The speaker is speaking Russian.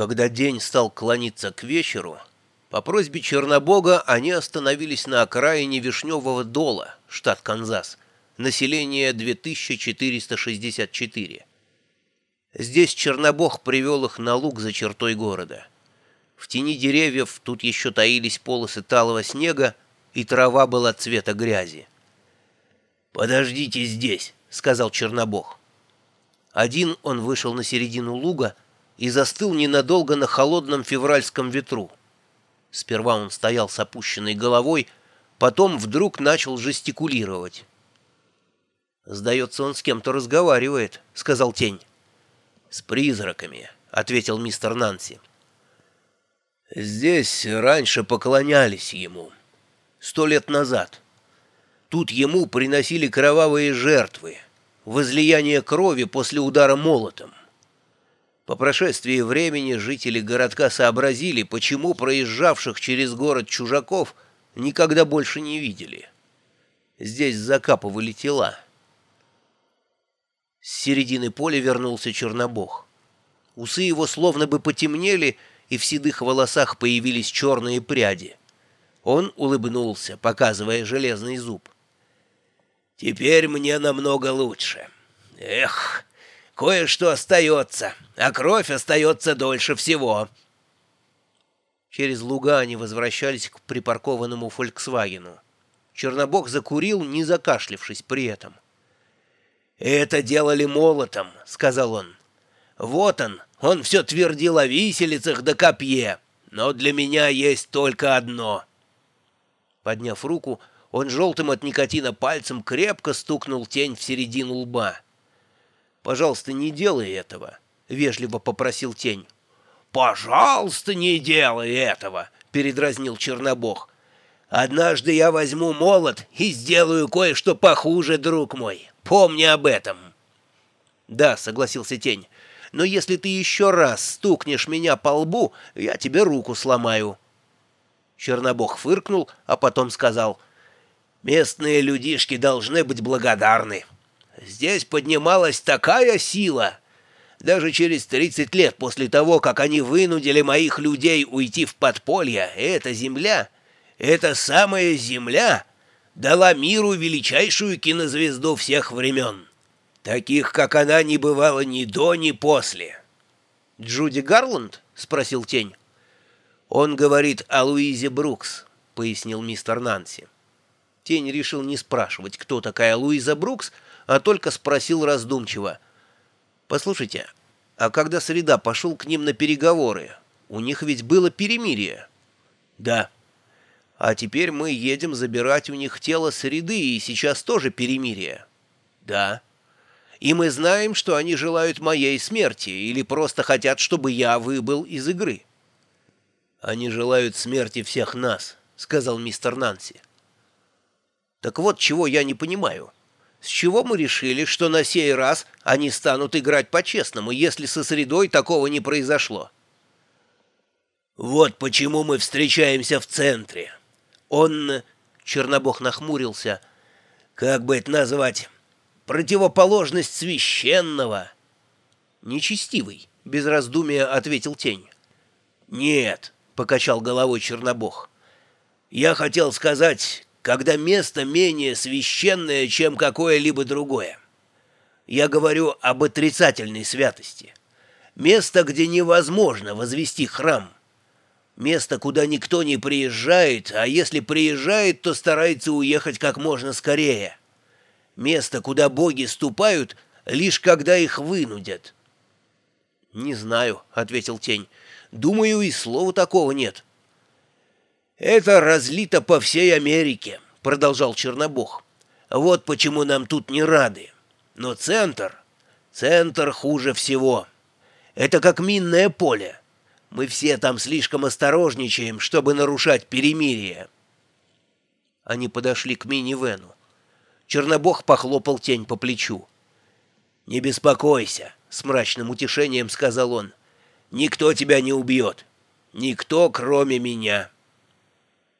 Когда день стал клониться к вечеру, по просьбе Чернобога они остановились на окраине Вишневого дола, штат Канзас, население 2464. Здесь Чернобог привел их на луг за чертой города. В тени деревьев тут еще таились полосы талого снега, и трава была цвета грязи. «Подождите здесь», — сказал Чернобог. Один он вышел на середину луга и застыл ненадолго на холодном февральском ветру. Сперва он стоял с опущенной головой, потом вдруг начал жестикулировать. «Сдается, он с кем-то разговаривает», — сказал тень. «С призраками», — ответил мистер Нанси. «Здесь раньше поклонялись ему. Сто лет назад. Тут ему приносили кровавые жертвы, возлияние крови после удара молотом. По прошествии времени жители городка сообразили, почему проезжавших через город чужаков никогда больше не видели. Здесь закапывали тела. С середины поля вернулся Чернобог. Усы его словно бы потемнели, и в седых волосах появились черные пряди. Он улыбнулся, показывая железный зуб. «Теперь мне намного лучше. Эх, кое-что остается, а кровь остается дольше всего». Через луга они возвращались к припаркованному «Фольксвагену». Чернобог закурил, не закашлившись при этом. «Это делали молотом», — сказал он. «Вот он, он все твердил о виселицах да копье, но для меня есть только одно». Подняв руку, он желтым от никотина пальцем крепко стукнул тень в середину лба. «Пожалуйста, не делай этого», — вежливо попросил тень. «Пожалуйста, не делай этого», — передразнил Чернобог. «Однажды я возьму молот и сделаю кое-что похуже, друг мой. Помни об этом». «Да», — согласился тень, — «но если ты еще раз стукнешь меня по лбу, я тебе руку сломаю». Чернобог фыркнул, а потом сказал, «Местные людишки должны быть благодарны. Здесь поднималась такая сила. Даже через 30 лет после того, как они вынудили моих людей уйти в подполье, эта земля, эта самая земля, дала миру величайшую кинозвезду всех времен. Таких, как она, не бывало ни до, ни после». «Джуди Гарланд?» — спросил Тень. «Он говорит о Луизе Брукс», — пояснил мистер Нанси. Тень решил не спрашивать, кто такая Луиза Брукс, а только спросил раздумчиво. «Послушайте, а когда Среда пошел к ним на переговоры, у них ведь было перемирие?» «Да». «А теперь мы едем забирать у них тело Среды, и сейчас тоже перемирие?» «Да». «И мы знаем, что они желают моей смерти или просто хотят, чтобы я выбыл из игры». «Они желают смерти всех нас», — сказал мистер Нанси. «Так вот, чего я не понимаю. С чего мы решили, что на сей раз они станут играть по-честному, если со средой такого не произошло?» «Вот почему мы встречаемся в центре. Он...» — Чернобог нахмурился. «Как бы это назвать? Противоположность священного». «Нечестивый», — без раздумия ответил тень. «Нет», покачал головой Чернобог. «Я хотел сказать, когда место менее священное, чем какое-либо другое. Я говорю об отрицательной святости. Место, где невозможно возвести храм. Место, куда никто не приезжает, а если приезжает, то старается уехать как можно скорее. Место, куда боги ступают, лишь когда их вынудят». «Не знаю», — ответил Тень. Думаю, и слова такого нет. «Это разлито по всей Америке», — продолжал Чернобог. «Вот почему нам тут не рады. Но центр... Центр хуже всего. Это как минное поле. Мы все там слишком осторожничаем, чтобы нарушать перемирие». Они подошли к мини-вену. Чернобог похлопал тень по плечу. «Не беспокойся», — с мрачным утешением сказал он. Никто тебя не убьет. Никто, кроме меня».